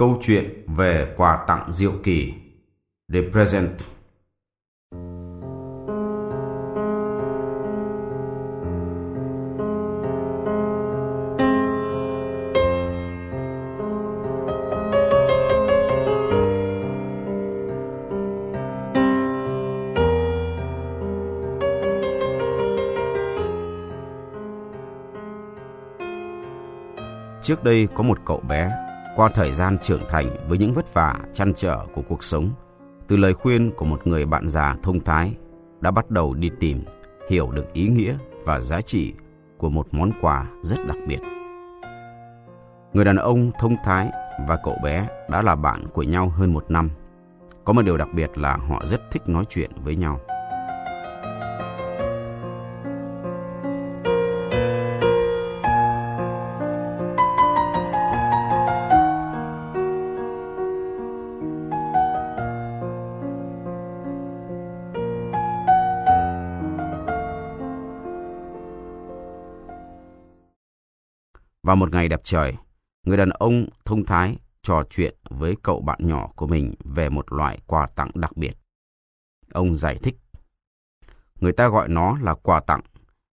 Câu chuyện về quà tặng diệu kỳ The Present. Trước đây có một cậu bé qua thời gian trưởng thành với những vất vả chăn trở của cuộc sống, từ lời khuyên của một người bạn già thông thái đã bắt đầu đi tìm, hiểu được ý nghĩa và giá trị của một món quà rất đặc biệt. Người đàn ông thông thái và cậu bé đã là bạn của nhau hơn một năm. Có một điều đặc biệt là họ rất thích nói chuyện với nhau. Vào một ngày đẹp trời, người đàn ông thông thái trò chuyện với cậu bạn nhỏ của mình về một loại quà tặng đặc biệt. Ông giải thích. Người ta gọi nó là quà tặng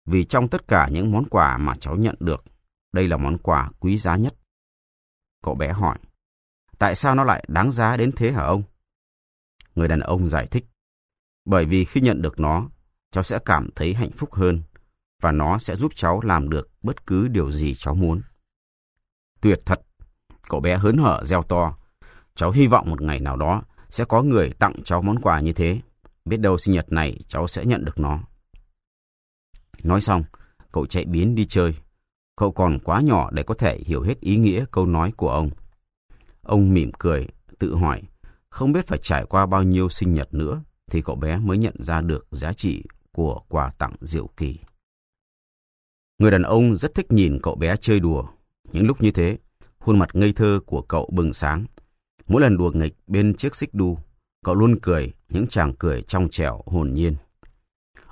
vì trong tất cả những món quà mà cháu nhận được, đây là món quà quý giá nhất. Cậu bé hỏi, tại sao nó lại đáng giá đến thế hả ông? Người đàn ông giải thích, bởi vì khi nhận được nó, cháu sẽ cảm thấy hạnh phúc hơn và nó sẽ giúp cháu làm được bất cứ điều gì cháu muốn. Tuyệt thật, cậu bé hớn hở reo to. Cháu hy vọng một ngày nào đó sẽ có người tặng cháu món quà như thế. Biết đâu sinh nhật này cháu sẽ nhận được nó. Nói xong, cậu chạy biến đi chơi. Cậu còn quá nhỏ để có thể hiểu hết ý nghĩa câu nói của ông. Ông mỉm cười, tự hỏi, không biết phải trải qua bao nhiêu sinh nhật nữa thì cậu bé mới nhận ra được giá trị của quà tặng diệu kỳ. Người đàn ông rất thích nhìn cậu bé chơi đùa. Những lúc như thế, khuôn mặt ngây thơ của cậu bừng sáng. Mỗi lần đùa nghịch bên chiếc xích đu, cậu luôn cười những chàng cười trong trẻo hồn nhiên.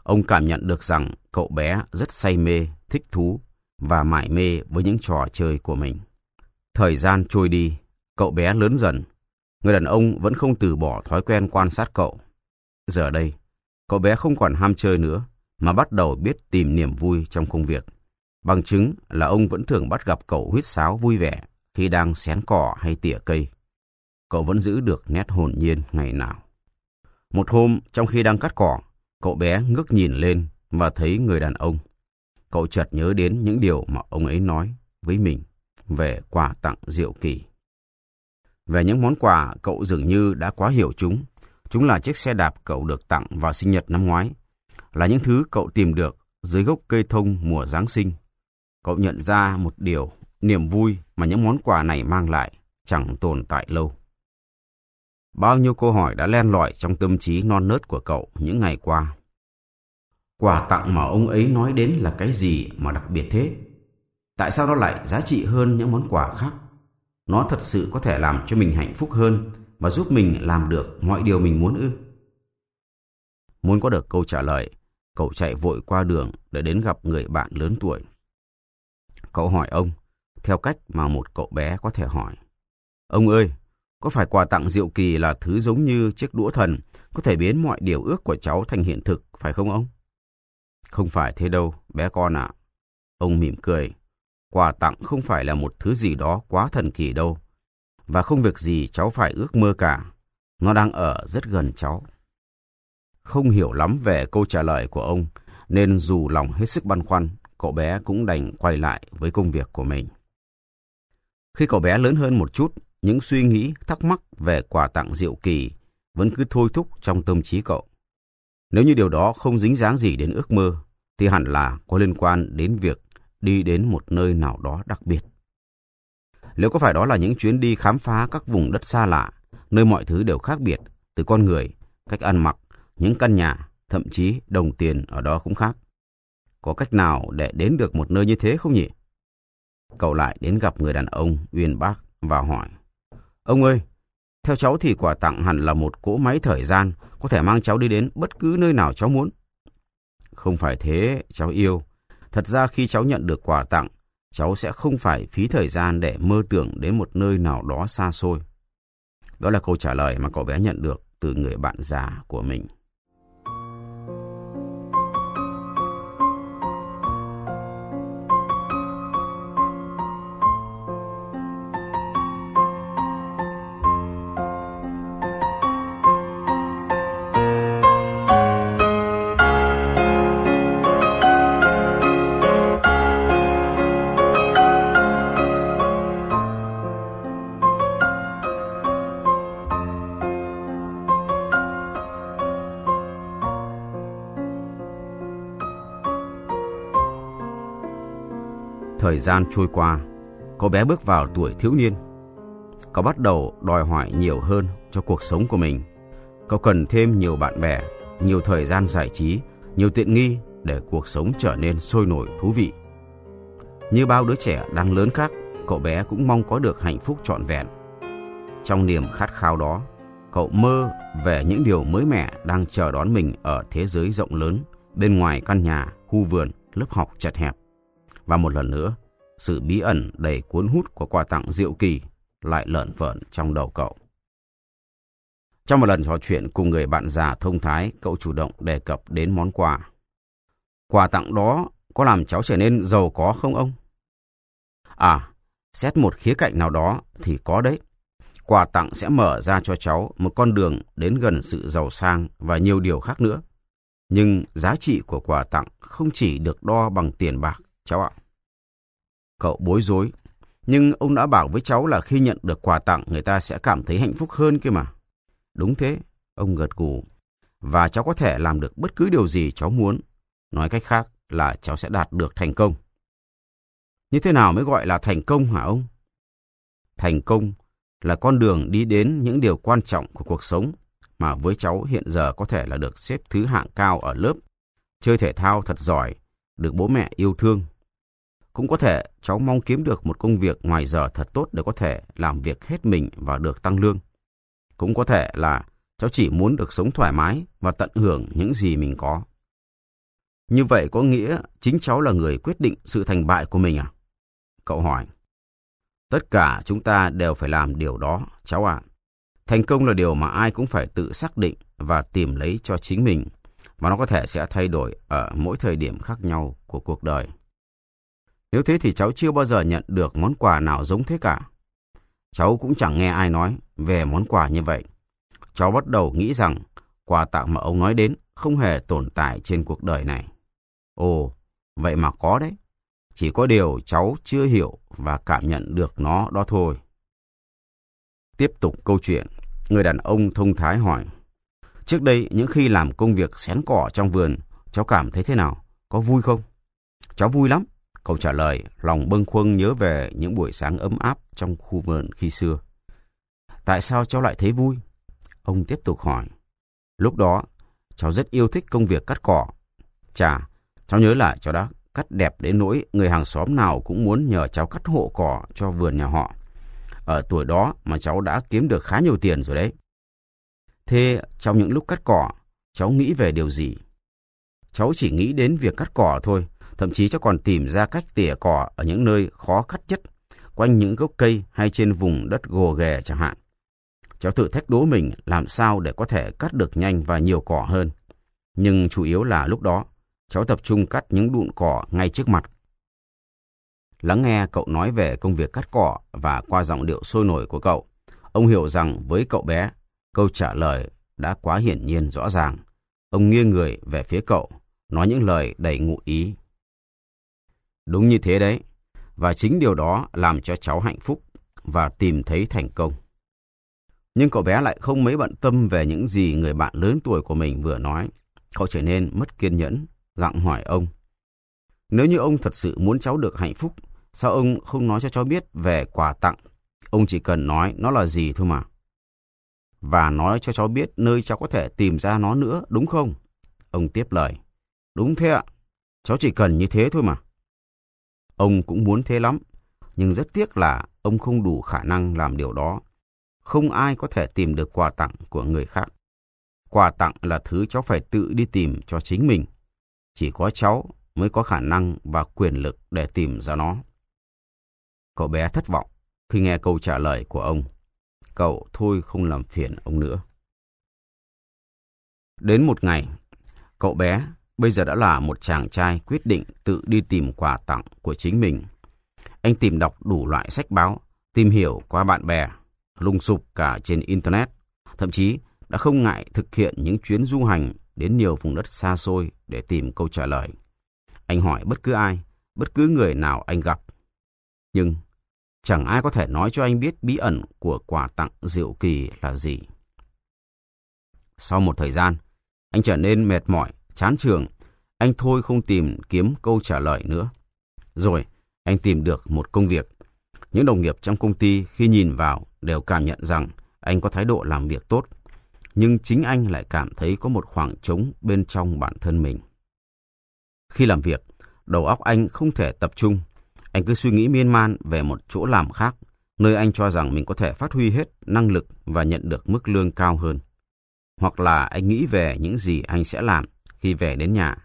Ông cảm nhận được rằng cậu bé rất say mê, thích thú và mải mê với những trò chơi của mình. Thời gian trôi đi, cậu bé lớn dần. Người đàn ông vẫn không từ bỏ thói quen quan sát cậu. Giờ đây, cậu bé không còn ham chơi nữa, mà bắt đầu biết tìm niềm vui trong công việc. Bằng chứng là ông vẫn thường bắt gặp cậu huyết sáo vui vẻ khi đang xén cỏ hay tỉa cây. Cậu vẫn giữ được nét hồn nhiên ngày nào. Một hôm, trong khi đang cắt cỏ, cậu bé ngước nhìn lên và thấy người đàn ông. Cậu chợt nhớ đến những điều mà ông ấy nói với mình về quà tặng diệu kỳ. Về những món quà, cậu dường như đã quá hiểu chúng. Chúng là chiếc xe đạp cậu được tặng vào sinh nhật năm ngoái. Là những thứ cậu tìm được dưới gốc cây thông mùa Giáng sinh Cậu nhận ra một điều, niềm vui mà những món quà này mang lại chẳng tồn tại lâu. Bao nhiêu câu hỏi đã len lỏi trong tâm trí non nớt của cậu những ngày qua. Quà tặng mà ông ấy nói đến là cái gì mà đặc biệt thế? Tại sao nó lại giá trị hơn những món quà khác? Nó thật sự có thể làm cho mình hạnh phúc hơn và giúp mình làm được mọi điều mình muốn ư? Muốn có được câu trả lời, cậu chạy vội qua đường để đến gặp người bạn lớn tuổi. Cậu hỏi ông, theo cách mà một cậu bé có thể hỏi. Ông ơi, có phải quà tặng diệu kỳ là thứ giống như chiếc đũa thần, có thể biến mọi điều ước của cháu thành hiện thực, phải không ông? Không phải thế đâu, bé con ạ. Ông mỉm cười. Quà tặng không phải là một thứ gì đó quá thần kỳ đâu. Và không việc gì cháu phải ước mơ cả. Nó đang ở rất gần cháu. Không hiểu lắm về câu trả lời của ông, nên dù lòng hết sức băn khoăn, cậu bé cũng đành quay lại với công việc của mình. Khi cậu bé lớn hơn một chút, những suy nghĩ, thắc mắc về quà tặng diệu kỳ vẫn cứ thôi thúc trong tâm trí cậu. Nếu như điều đó không dính dáng gì đến ước mơ, thì hẳn là có liên quan đến việc đi đến một nơi nào đó đặc biệt. Liệu có phải đó là những chuyến đi khám phá các vùng đất xa lạ, nơi mọi thứ đều khác biệt, từ con người, cách ăn mặc, những căn nhà, thậm chí đồng tiền ở đó cũng khác. Có cách nào để đến được một nơi như thế không nhỉ? Cậu lại đến gặp người đàn ông Uyên Bác và hỏi. Ông ơi, theo cháu thì quà tặng hẳn là một cỗ máy thời gian có thể mang cháu đi đến bất cứ nơi nào cháu muốn. Không phải thế, cháu yêu. Thật ra khi cháu nhận được quà tặng, cháu sẽ không phải phí thời gian để mơ tưởng đến một nơi nào đó xa xôi. Đó là câu trả lời mà cậu bé nhận được từ người bạn già của mình. Thời gian trôi qua, cậu bé bước vào tuổi thiếu niên. Cậu bắt đầu đòi hỏi nhiều hơn cho cuộc sống của mình. Cậu cần thêm nhiều bạn bè, nhiều thời gian giải trí, nhiều tiện nghi để cuộc sống trở nên sôi nổi thú vị. Như bao đứa trẻ đang lớn khác, cậu bé cũng mong có được hạnh phúc trọn vẹn. Trong niềm khát khao đó, cậu mơ về những điều mới mẻ đang chờ đón mình ở thế giới rộng lớn bên ngoài căn nhà, khu vườn, lớp học chật hẹp. Và một lần nữa, sự bí ẩn đầy cuốn hút của quà tặng diệu kỳ lại lợn vợn trong đầu cậu. Trong một lần trò chuyện cùng người bạn già thông thái, cậu chủ động đề cập đến món quà. Quà tặng đó có làm cháu trở nên giàu có không ông? À, xét một khía cạnh nào đó thì có đấy. Quà tặng sẽ mở ra cho cháu một con đường đến gần sự giàu sang và nhiều điều khác nữa. Nhưng giá trị của quà tặng không chỉ được đo bằng tiền bạc, cháu ạ. Cậu bối rối. Nhưng ông đã bảo với cháu là khi nhận được quà tặng người ta sẽ cảm thấy hạnh phúc hơn kia mà. Đúng thế, ông gật gù. Và cháu có thể làm được bất cứ điều gì cháu muốn. Nói cách khác là cháu sẽ đạt được thành công. Như thế nào mới gọi là thành công hả ông? Thành công là con đường đi đến những điều quan trọng của cuộc sống mà với cháu hiện giờ có thể là được xếp thứ hạng cao ở lớp, chơi thể thao thật giỏi, được bố mẹ yêu thương, cũng có thể cháu mong kiếm được một công việc ngoài giờ thật tốt để có thể làm việc hết mình và được tăng lương. Cũng có thể là cháu chỉ muốn được sống thoải mái và tận hưởng những gì mình có. Như vậy có nghĩa chính cháu là người quyết định sự thành bại của mình à? Cậu hỏi. Tất cả chúng ta đều phải làm điều đó, cháu ạ. Thành công là điều mà ai cũng phải tự xác định và tìm lấy cho chính mình, và nó có thể sẽ thay đổi ở mỗi thời điểm khác nhau của cuộc đời. Nếu thế thì cháu chưa bao giờ nhận được món quà nào giống thế cả. Cháu cũng chẳng nghe ai nói về món quà như vậy. Cháu bắt đầu nghĩ rằng quà tặng mà ông nói đến không hề tồn tại trên cuộc đời này. Ồ, vậy mà có đấy. Chỉ có điều cháu chưa hiểu và cảm nhận được nó đó thôi. Tiếp tục câu chuyện, người đàn ông thông thái hỏi. Trước đây, những khi làm công việc xén cỏ trong vườn, cháu cảm thấy thế nào? Có vui không? Cháu vui lắm. Câu trả lời, lòng bâng khuâng nhớ về những buổi sáng ấm áp trong khu vườn khi xưa. Tại sao cháu lại thấy vui? Ông tiếp tục hỏi. Lúc đó, cháu rất yêu thích công việc cắt cỏ. Chà, cháu nhớ là cháu đã cắt đẹp đến nỗi người hàng xóm nào cũng muốn nhờ cháu cắt hộ cỏ cho vườn nhà họ. Ở tuổi đó mà cháu đã kiếm được khá nhiều tiền rồi đấy. Thế trong những lúc cắt cỏ, cháu nghĩ về điều gì? Cháu chỉ nghĩ đến việc cắt cỏ thôi, Thậm chí cháu còn tìm ra cách tỉa cỏ ở những nơi khó cắt nhất, quanh những gốc cây hay trên vùng đất gồ ghề chẳng hạn. Cháu tự thách đố mình làm sao để có thể cắt được nhanh và nhiều cỏ hơn. Nhưng chủ yếu là lúc đó, cháu tập trung cắt những đụn cỏ ngay trước mặt. Lắng nghe cậu nói về công việc cắt cỏ và qua giọng điệu sôi nổi của cậu, ông hiểu rằng với cậu bé, câu trả lời đã quá hiển nhiên rõ ràng. Ông nghiêng người về phía cậu, nói những lời đầy ngụ ý. Đúng như thế đấy. Và chính điều đó làm cho cháu hạnh phúc và tìm thấy thành công. Nhưng cậu bé lại không mấy bận tâm về những gì người bạn lớn tuổi của mình vừa nói. Cậu trở nên mất kiên nhẫn, gặng hỏi ông. Nếu như ông thật sự muốn cháu được hạnh phúc, sao ông không nói cho cháu biết về quà tặng? Ông chỉ cần nói nó là gì thôi mà. Và nói cho cháu biết nơi cháu có thể tìm ra nó nữa, đúng không? Ông tiếp lời. Đúng thế ạ. Cháu chỉ cần như thế thôi mà. Ông cũng muốn thế lắm, nhưng rất tiếc là ông không đủ khả năng làm điều đó. Không ai có thể tìm được quà tặng của người khác. Quà tặng là thứ cháu phải tự đi tìm cho chính mình. Chỉ có cháu mới có khả năng và quyền lực để tìm ra nó. Cậu bé thất vọng khi nghe câu trả lời của ông. Cậu thôi không làm phiền ông nữa. Đến một ngày, cậu bé bây giờ đã là một chàng trai quyết định tự đi tìm quà tặng của chính mình. Anh tìm đọc đủ loại sách báo, tìm hiểu qua bạn bè, lùng sục cả trên Internet, thậm chí đã không ngại thực hiện những chuyến du hành đến nhiều vùng đất xa xôi để tìm câu trả lời. Anh hỏi bất cứ ai, bất cứ người nào anh gặp. Nhưng chẳng ai có thể nói cho anh biết bí ẩn của quà tặng diệu kỳ là gì. Sau một thời gian, anh trở nên mệt mỏi, chán trường. Anh thôi không tìm kiếm câu trả lời nữa. Rồi, anh tìm được một công việc. Những đồng nghiệp trong công ty khi nhìn vào đều cảm nhận rằng anh có thái độ làm việc tốt. Nhưng chính anh lại cảm thấy có một khoảng trống bên trong bản thân mình. Khi làm việc, đầu óc anh không thể tập trung. Anh cứ suy nghĩ miên man về một chỗ làm khác, nơi anh cho rằng mình có thể phát huy hết năng lực và nhận được mức lương cao hơn. Hoặc là anh nghĩ về những gì anh sẽ làm khi về đến nhà.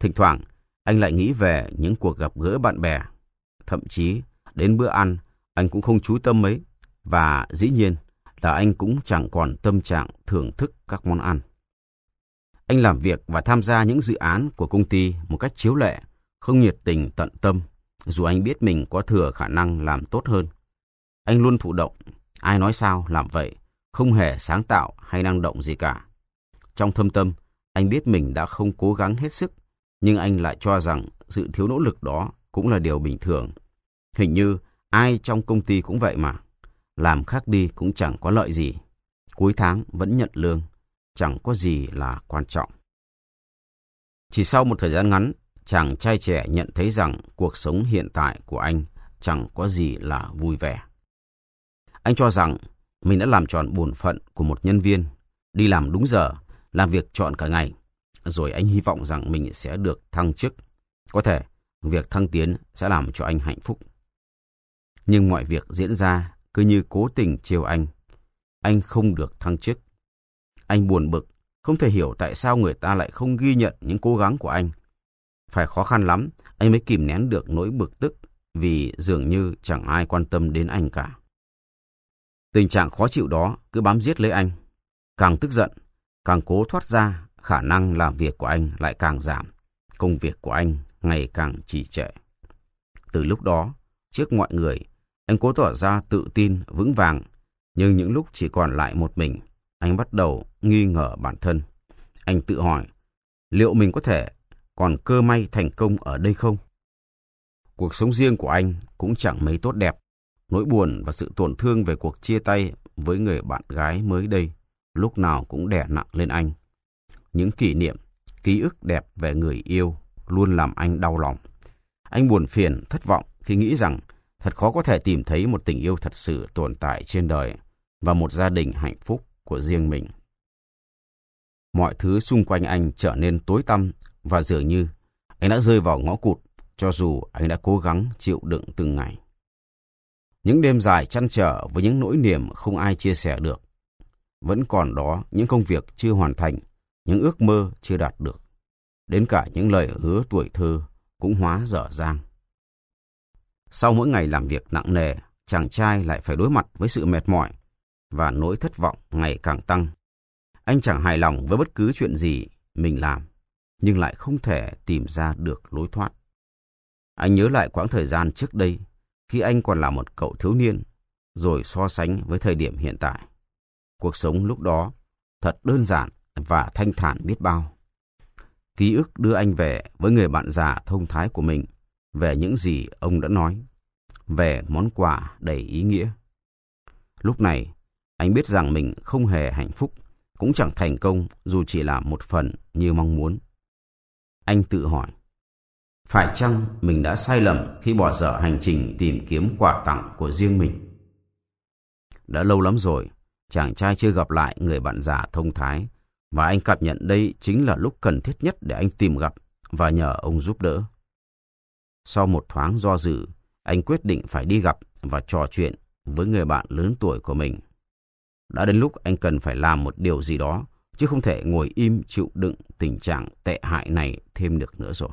Thỉnh thoảng, anh lại nghĩ về những cuộc gặp gỡ bạn bè. Thậm chí, đến bữa ăn, anh cũng không chú tâm mấy. Và dĩ nhiên là anh cũng chẳng còn tâm trạng thưởng thức các món ăn. Anh làm việc và tham gia những dự án của công ty một cách chiếu lệ, không nhiệt tình tận tâm, dù anh biết mình có thừa khả năng làm tốt hơn. Anh luôn thụ động, ai nói sao làm vậy, không hề sáng tạo hay năng động gì cả. Trong thâm tâm, anh biết mình đã không cố gắng hết sức, nhưng anh lại cho rằng sự thiếu nỗ lực đó cũng là điều bình thường. Hình như ai trong công ty cũng vậy mà. Làm khác đi cũng chẳng có lợi gì. Cuối tháng vẫn nhận lương, chẳng có gì là quan trọng. Chỉ sau một thời gian ngắn, chàng trai trẻ nhận thấy rằng cuộc sống hiện tại của anh chẳng có gì là vui vẻ. Anh cho rằng mình đã làm tròn bổn phận của một nhân viên, đi làm đúng giờ, làm việc trọn cả ngày. Rồi anh hy vọng rằng mình sẽ được thăng chức. Có thể, việc thăng tiến sẽ làm cho anh hạnh phúc. Nhưng mọi việc diễn ra cứ như cố tình chiều anh. Anh không được thăng chức. Anh buồn bực, không thể hiểu tại sao người ta lại không ghi nhận những cố gắng của anh. Phải khó khăn lắm, anh mới kìm nén được nỗi bực tức vì dường như chẳng ai quan tâm đến anh cả. Tình trạng khó chịu đó cứ bám giết lấy anh. Càng tức giận, càng cố thoát ra, khả năng làm việc của anh lại càng giảm. Công việc của anh ngày càng trì trệ. Từ lúc đó, trước mọi người, anh cố tỏ ra tự tin, vững vàng. Nhưng những lúc chỉ còn lại một mình, anh bắt đầu nghi ngờ bản thân. Anh tự hỏi, liệu mình có thể còn cơ may thành công ở đây không? Cuộc sống riêng của anh cũng chẳng mấy tốt đẹp. Nỗi buồn và sự tổn thương về cuộc chia tay với người bạn gái mới đây lúc nào cũng đè nặng lên anh. Những kỷ niệm, ký ức đẹp về người yêu luôn làm anh đau lòng. Anh buồn phiền, thất vọng khi nghĩ rằng thật khó có thể tìm thấy một tình yêu thật sự tồn tại trên đời và một gia đình hạnh phúc của riêng mình. Mọi thứ xung quanh anh trở nên tối tăm và dường như anh đã rơi vào ngõ cụt cho dù anh đã cố gắng chịu đựng từng ngày. Những đêm dài chăn trở với những nỗi niềm không ai chia sẻ được. Vẫn còn đó những công việc chưa hoàn thành, những ước mơ chưa đạt được. Đến cả những lời hứa tuổi thơ cũng hóa dở dang. Sau mỗi ngày làm việc nặng nề, chàng trai lại phải đối mặt với sự mệt mỏi và nỗi thất vọng ngày càng tăng. Anh chẳng hài lòng với bất cứ chuyện gì mình làm, nhưng lại không thể tìm ra được lối thoát. Anh nhớ lại quãng thời gian trước đây khi anh còn là một cậu thiếu niên, rồi so sánh với thời điểm hiện tại. Cuộc sống lúc đó thật đơn giản và thanh thản biết bao. Ký ức đưa anh về với người bạn già thông thái của mình về những gì ông đã nói, về món quà đầy ý nghĩa. Lúc này, anh biết rằng mình không hề hạnh phúc, cũng chẳng thành công dù chỉ là một phần như mong muốn. Anh tự hỏi, phải chăng mình đã sai lầm khi bỏ dở hành trình tìm kiếm quà tặng của riêng mình? Đã lâu lắm rồi, chàng trai chưa gặp lại người bạn già thông thái, và anh cảm nhận đây chính là lúc cần thiết nhất để anh tìm gặp và nhờ ông giúp đỡ. Sau một thoáng do dự, anh quyết định phải đi gặp và trò chuyện với người bạn lớn tuổi của mình. Đã đến lúc anh cần phải làm một điều gì đó, chứ không thể ngồi im chịu đựng tình trạng tệ hại này thêm được nữa rồi.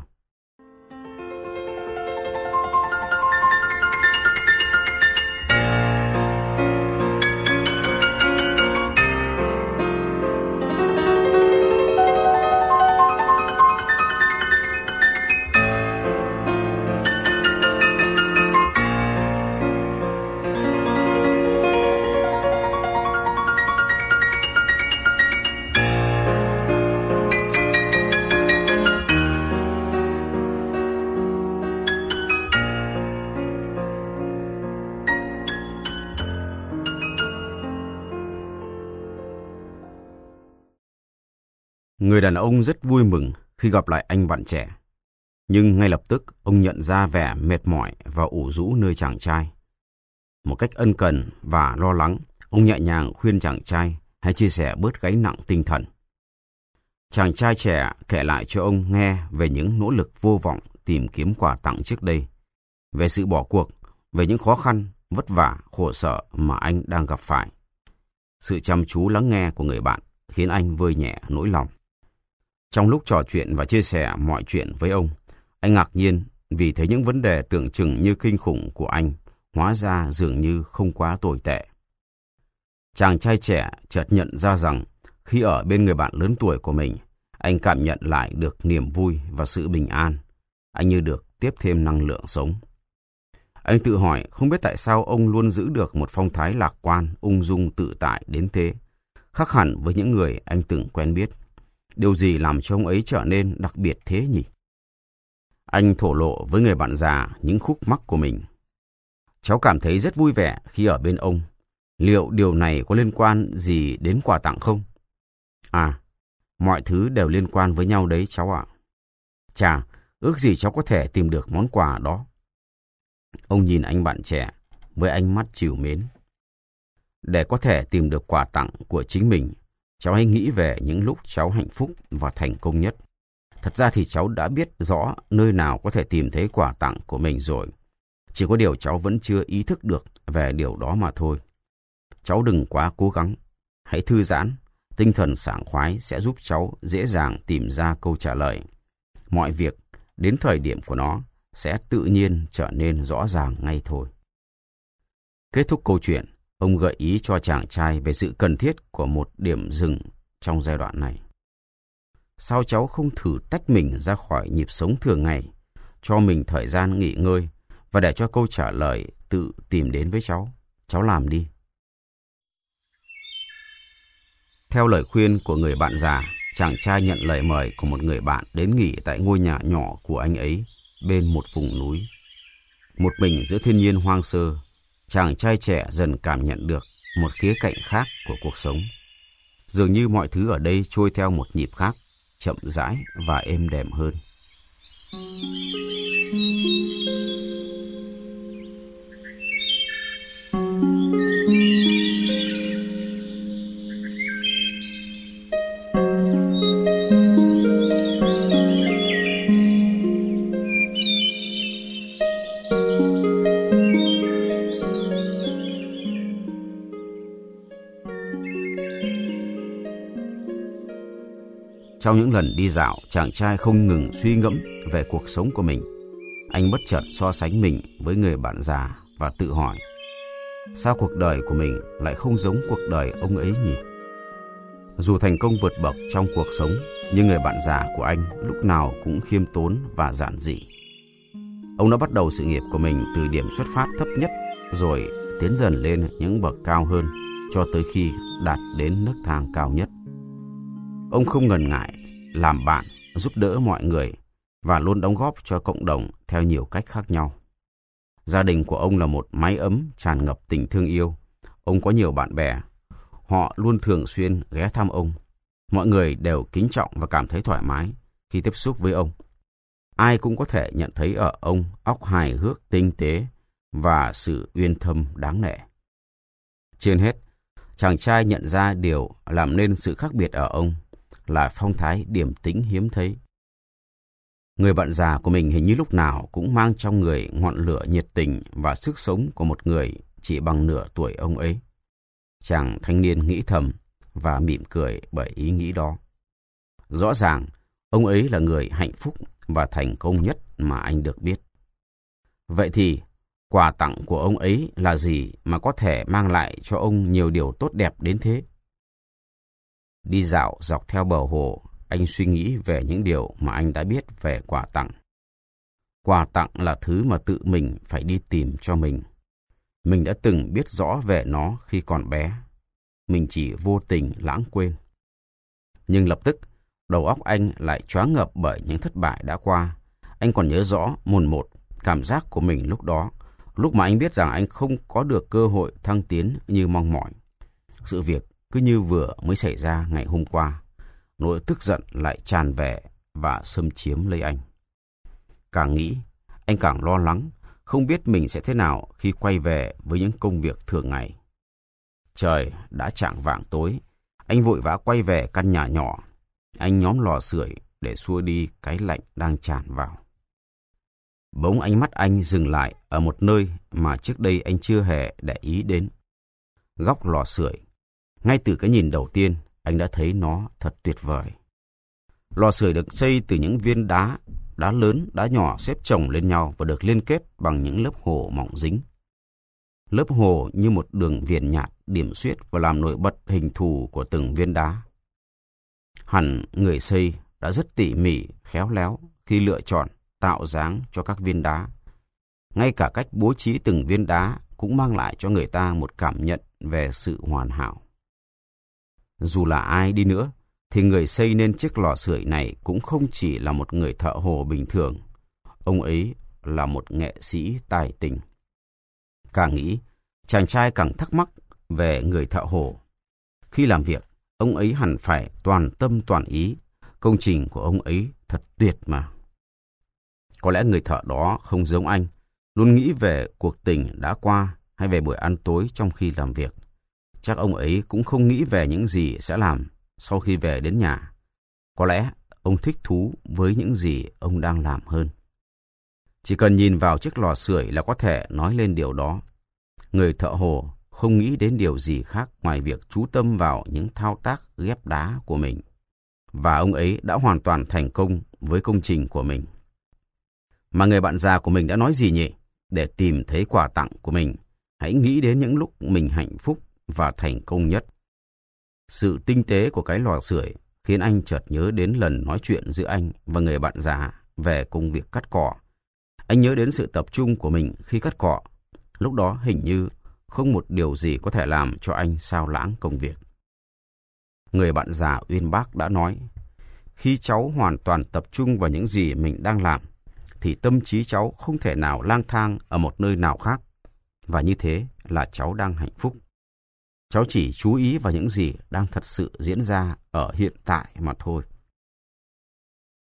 Người đàn ông rất vui mừng khi gặp lại anh bạn trẻ. Nhưng ngay lập tức ông nhận ra vẻ mệt mỏi và ủ rũ nơi chàng trai. Một cách ân cần và lo lắng, ông nhẹ nhàng khuyên chàng trai hãy chia sẻ bớt gánh nặng tinh thần. Chàng trai trẻ kể lại cho ông nghe về những nỗ lực vô vọng tìm kiếm quà tặng trước đây, về sự bỏ cuộc, về những khó khăn, vất vả, khổ sở mà anh đang gặp phải. Sự chăm chú lắng nghe của người bạn khiến anh vơi nhẹ nỗi lòng. Trong lúc trò chuyện và chia sẻ mọi chuyện với ông, anh ngạc nhiên vì thấy những vấn đề tưởng chừng như kinh khủng của anh hóa ra dường như không quá tồi tệ. Chàng trai trẻ chợt nhận ra rằng khi ở bên người bạn lớn tuổi của mình, anh cảm nhận lại được niềm vui và sự bình an. Anh như được tiếp thêm năng lượng sống. Anh tự hỏi không biết tại sao ông luôn giữ được một phong thái lạc quan, ung dung tự tại đến thế, khác hẳn với những người anh từng quen biết. Điều gì làm cho ông ấy trở nên đặc biệt thế nhỉ? Anh thổ lộ với người bạn già những khúc mắc của mình. Cháu cảm thấy rất vui vẻ khi ở bên ông. Liệu điều này có liên quan gì đến quà tặng không? À, mọi thứ đều liên quan với nhau đấy cháu ạ. Chà, ước gì cháu có thể tìm được món quà đó. Ông nhìn anh bạn trẻ với ánh mắt chiều mến. Để có thể tìm được quà tặng của chính mình, cháu hãy nghĩ về những lúc cháu hạnh phúc và thành công nhất. Thật ra thì cháu đã biết rõ nơi nào có thể tìm thấy quà tặng của mình rồi. Chỉ có điều cháu vẫn chưa ý thức được về điều đó mà thôi. Cháu đừng quá cố gắng. Hãy thư giãn. Tinh thần sảng khoái sẽ giúp cháu dễ dàng tìm ra câu trả lời. Mọi việc, đến thời điểm của nó, sẽ tự nhiên trở nên rõ ràng ngay thôi. Kết thúc câu chuyện, ông gợi ý cho chàng trai về sự cần thiết của một điểm dừng trong giai đoạn này. Sao cháu không thử tách mình ra khỏi nhịp sống thường ngày, cho mình thời gian nghỉ ngơi và để cho câu trả lời tự tìm đến với cháu? Cháu làm đi. Theo lời khuyên của người bạn già, chàng trai nhận lời mời của một người bạn đến nghỉ tại ngôi nhà nhỏ của anh ấy bên một vùng núi. Một mình giữa thiên nhiên hoang sơ, chàng trai trẻ dần cảm nhận được một khía cạnh khác của cuộc sống. Dường như mọi thứ ở đây trôi theo một nhịp khác, chậm rãi và êm đềm hơn. Thank you. Lần đi dạo, chàng trai không ngừng suy ngẫm về cuộc sống của mình. Anh bất chợt so sánh mình với người bạn già và tự hỏi, sao cuộc đời của mình lại không giống cuộc đời ông ấy nhỉ? Dù thành công vượt bậc trong cuộc sống, nhưng người bạn già của anh lúc nào cũng khiêm tốn và giản dị. Ông đã bắt đầu sự nghiệp của mình từ điểm xuất phát thấp nhất, rồi tiến dần lên những bậc cao hơn, cho tới khi đạt đến nước thang cao nhất. Ông không ngần ngại làm bạn, giúp đỡ mọi người và luôn đóng góp cho cộng đồng theo nhiều cách khác nhau. Gia đình của ông là một mái ấm tràn ngập tình thương yêu. Ông có nhiều bạn bè. Họ luôn thường xuyên ghé thăm ông. Mọi người đều kính trọng và cảm thấy thoải mái khi tiếp xúc với ông. Ai cũng có thể nhận thấy ở ông óc hài hước tinh tế và sự uyên thâm đáng nể. Trên hết, chàng trai nhận ra điều làm nên sự khác biệt ở ông là phong thái điềm tĩnh hiếm thấy. Người bạn già của mình hình như lúc nào cũng mang trong người ngọn lửa nhiệt tình và sức sống của một người chỉ bằng nửa tuổi ông ấy. Chàng thanh niên nghĩ thầm và mỉm cười bởi ý nghĩ đó. Rõ ràng, ông ấy là người hạnh phúc và thành công nhất mà anh được biết. Vậy thì, quà tặng của ông ấy là gì mà có thể mang lại cho ông nhiều điều tốt đẹp đến thế? Đi dạo dọc theo bờ hồ, anh suy nghĩ về những điều mà anh đã biết về quà tặng. Quà tặng là thứ mà tự mình phải đi tìm cho mình. Mình đã từng biết rõ về nó khi còn bé. Mình chỉ vô tình lãng quên. Nhưng lập tức, đầu óc anh lại choáng ngập bởi những thất bại đã qua. Anh còn nhớ rõ mồn một cảm giác của mình lúc đó, lúc mà anh biết rằng anh không có được cơ hội thăng tiến như mong mỏi. Sự việc cứ như vừa mới xảy ra ngày hôm qua. nỗi tức giận lại tràn về và xâm chiếm lấy anh. Càng nghĩ, anh càng lo lắng, không biết mình sẽ thế nào khi quay về với những công việc thường ngày. Trời đã chạng vạng tối, anh vội vã quay về căn nhà nhỏ. Anh nhóm lò sưởi để xua đi cái lạnh đang tràn vào. Bỗng ánh mắt anh dừng lại ở một nơi mà trước đây anh chưa hề để ý đến. Góc lò sưởi. Ngay từ cái nhìn đầu tiên, anh đã thấy nó thật tuyệt vời. Lò sưởi được xây từ những viên đá, đá lớn, đá nhỏ xếp chồng lên nhau và được liên kết bằng những lớp hồ mỏng dính. Lớp hồ như một đường viền nhạt điểm xuyết và làm nổi bật hình thù của từng viên đá. Hẳn người xây đã rất tỉ mỉ, khéo léo khi lựa chọn tạo dáng cho các viên đá. Ngay cả cách bố trí từng viên đá cũng mang lại cho người ta một cảm nhận về sự hoàn hảo. Dù là ai đi nữa, thì người xây nên chiếc lò sưởi này cũng không chỉ là một người thợ hồ bình thường. Ông ấy là một nghệ sĩ tài tình. Càng nghĩ, chàng trai càng thắc mắc về người thợ hồ. Khi làm việc, ông ấy hẳn phải toàn tâm toàn ý. Công trình của ông ấy thật tuyệt mà. Có lẽ người thợ đó không giống anh, luôn nghĩ về cuộc tình đã qua hay về buổi ăn tối trong khi làm việc. Chắc ông ấy cũng không nghĩ về những gì sẽ làm sau khi về đến nhà. Có lẽ ông thích thú với những gì ông đang làm hơn. Chỉ cần nhìn vào chiếc lò sưởi là có thể nói lên điều đó. Người thợ hồ không nghĩ đến điều gì khác ngoài việc chú tâm vào những thao tác ghép đá của mình. Và ông ấy đã hoàn toàn thành công với công trình của mình. Mà người bạn già của mình đã nói gì nhỉ? Để tìm thấy quà tặng của mình, hãy nghĩ đến những lúc mình hạnh phúc và thành công nhất. Sự tinh tế của cái lò sưởi khiến anh chợt nhớ đến lần nói chuyện giữa anh và người bạn già về công việc cắt cỏ. Anh nhớ đến sự tập trung của mình khi cắt cỏ. Lúc đó hình như không một điều gì có thể làm cho anh sao lãng công việc. Người bạn già uyên bác đã nói, khi cháu hoàn toàn tập trung vào những gì mình đang làm, thì tâm trí cháu không thể nào lang thang ở một nơi nào khác. Và như thế là cháu đang hạnh phúc. Cháu chỉ chú ý vào những gì đang thật sự diễn ra ở hiện tại mà thôi.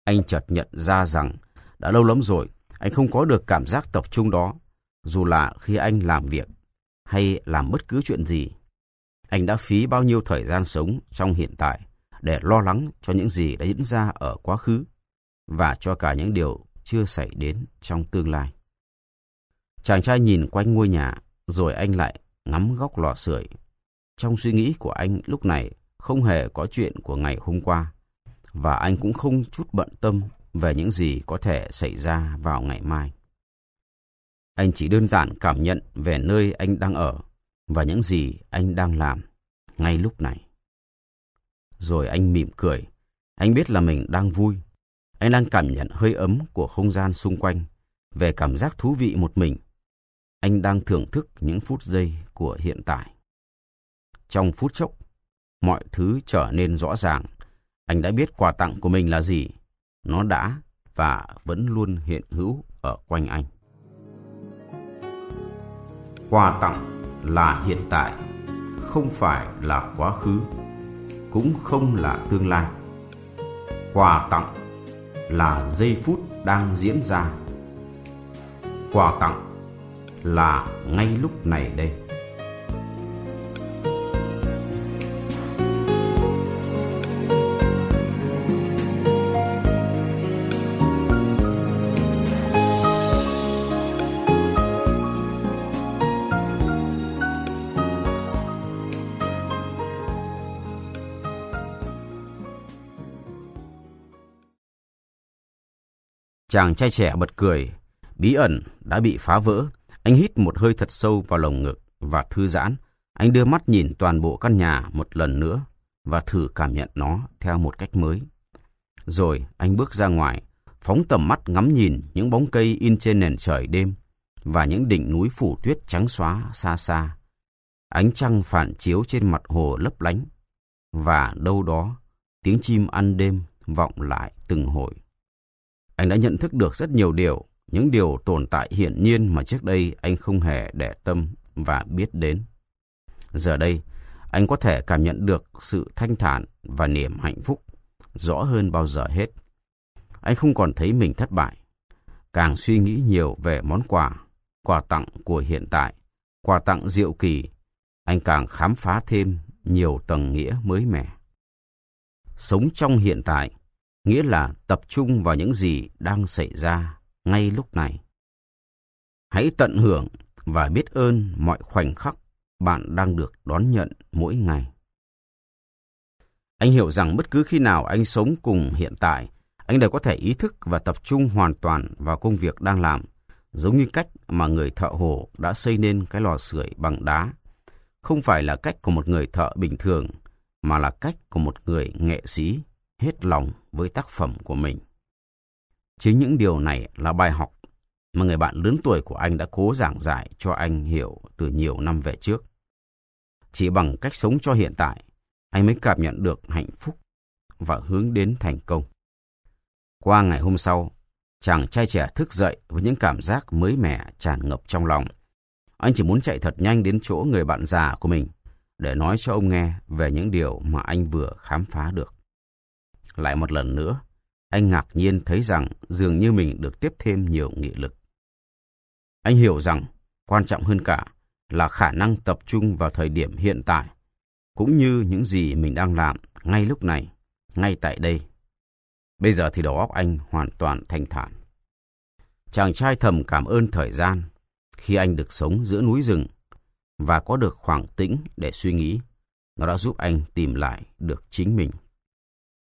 Anh chợt nhận ra rằng đã lâu lắm rồi anh không có được cảm giác tập trung đó, dù là khi anh làm việc hay làm bất cứ chuyện gì. Anh đã phí bao nhiêu thời gian sống trong hiện tại để lo lắng cho những gì đã diễn ra ở quá khứ và cho cả những điều chưa xảy đến trong tương lai. Chàng trai nhìn quanh ngôi nhà, rồi anh lại ngắm góc lò sưởi. Trong suy nghĩ của anh lúc này không hề có chuyện của ngày hôm qua, và anh cũng không chút bận tâm về những gì có thể xảy ra vào ngày mai. Anh chỉ đơn giản cảm nhận về nơi anh đang ở và những gì anh đang làm ngay lúc này. Rồi anh mỉm cười. Anh biết là mình đang vui anh đang cảm nhận hơi ấm của không gian xung quanh, về cảm giác thú vị một mình. Anh đang thưởng thức những phút giây của hiện tại. Trong phút chốc, mọi thứ trở nên rõ ràng. Anh đã biết quà tặng của mình là gì. Nó đã và vẫn luôn hiện hữu ở quanh anh. Quà tặng là hiện tại, không phải là quá khứ, cũng không là tương lai. Quà tặng là giây phút đang diễn ra quà tặng là ngay lúc này đây Chàng trai trẻ bật cười. Bí ẩn đã bị phá vỡ. Anh hít một hơi thật sâu vào lồng ngực và thư giãn. Anh đưa mắt nhìn toàn bộ căn nhà một lần nữa và thử cảm nhận nó theo một cách mới. Rồi anh bước ra ngoài, phóng tầm mắt ngắm nhìn những bóng cây in trên nền trời đêm và những đỉnh núi phủ tuyết trắng xóa xa xa. Ánh trăng phản chiếu trên mặt hồ lấp lánh và đâu đó tiếng chim ăn đêm vọng lại từng hồi. Anh đã nhận thức được rất nhiều điều, những điều tồn tại hiển nhiên mà trước đây anh không hề để tâm và biết đến. Giờ đây, anh có thể cảm nhận được sự thanh thản và niềm hạnh phúc, rõ hơn bao giờ hết. Anh không còn thấy mình thất bại. Càng suy nghĩ nhiều về món quà, quà tặng của hiện tại, quà tặng diệu kỳ, anh càng khám phá thêm nhiều tầng nghĩa mới mẻ. Sống trong hiện tại, nghĩa là tập trung vào những gì đang xảy ra ngay lúc này. Hãy tận hưởng và biết ơn mọi khoảnh khắc bạn đang được đón nhận mỗi ngày. Anh hiểu rằng bất cứ khi nào anh sống cùng hiện tại, anh đều có thể ý thức và tập trung hoàn toàn vào công việc đang làm, giống như cách mà người thợ hồ đã xây nên cái lò sưởi bằng đá. Không phải là cách của một người thợ bình thường, mà là cách của một người nghệ sĩ hết lòng với tác phẩm của mình. Chính những điều này là bài học mà người bạn lớn tuổi của anh đã cố giảng giải cho anh hiểu từ nhiều năm về trước. Chỉ bằng cách sống cho hiện tại, anh mới cảm nhận được hạnh phúc và hướng đến thành công. Qua ngày hôm sau, chàng trai trẻ thức dậy với những cảm giác mới mẻ tràn ngập trong lòng. Anh chỉ muốn chạy thật nhanh đến chỗ người bạn già của mình để nói cho ông nghe về những điều mà anh vừa khám phá được. Lại một lần nữa, anh ngạc nhiên thấy rằng dường như mình được tiếp thêm nhiều nghị lực. Anh hiểu rằng quan trọng hơn cả là khả năng tập trung vào thời điểm hiện tại, cũng như những gì mình đang làm ngay lúc này, ngay tại đây. Bây giờ thì đầu óc anh hoàn toàn thanh thản. Chàng trai thầm cảm ơn thời gian khi anh được sống giữa núi rừng và có được khoảng tĩnh để suy nghĩ. Nó đã giúp anh tìm lại được chính mình.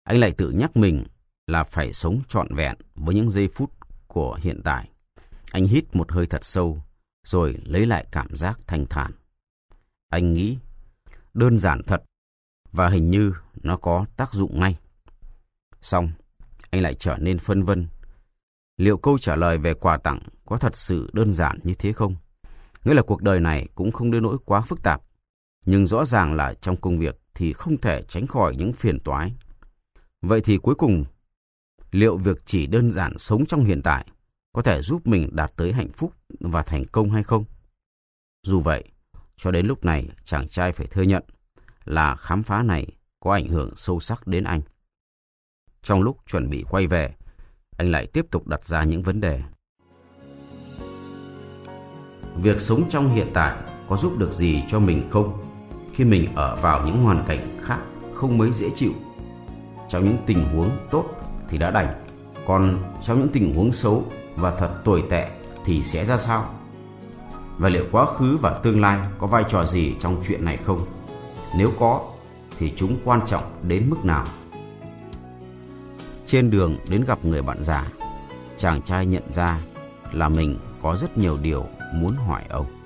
Anh lại tự nhắc mình là phải sống trọn vẹn với những giây phút của hiện tại. Anh hít một hơi thật sâu, rồi lấy lại cảm giác thanh thản. Anh nghĩ, đơn giản thật, và hình như nó có tác dụng ngay. Xong, anh lại trở nên phân vân. Liệu câu trả lời về quà tặng có thật sự đơn giản như thế không? Nghĩa là cuộc đời này cũng không đến nỗi quá phức tạp. Nhưng rõ ràng là trong công việc thì không thể tránh khỏi những phiền toái. Vậy thì cuối cùng, liệu việc chỉ đơn giản sống trong hiện tại có thể giúp mình đạt tới hạnh phúc và thành công hay không? Dù vậy, cho đến lúc này chàng trai phải thừa nhận là khám phá này có ảnh hưởng sâu sắc đến anh. Trong lúc chuẩn bị quay về, anh lại tiếp tục đặt ra những vấn đề. Việc sống trong hiện tại có giúp được gì cho mình không khi mình ở vào những hoàn cảnh khác không mấy dễ chịu? Trong những tình huống tốt thì đã đành, còn trong những tình huống xấu và thật tồi tệ thì sẽ ra sao? Và liệu quá khứ và tương lai có vai trò gì trong chuyện này không? Nếu có, thì chúng quan trọng đến mức nào? Trên đường đến gặp người bạn già, chàng trai nhận ra là mình có rất nhiều điều muốn hỏi ông.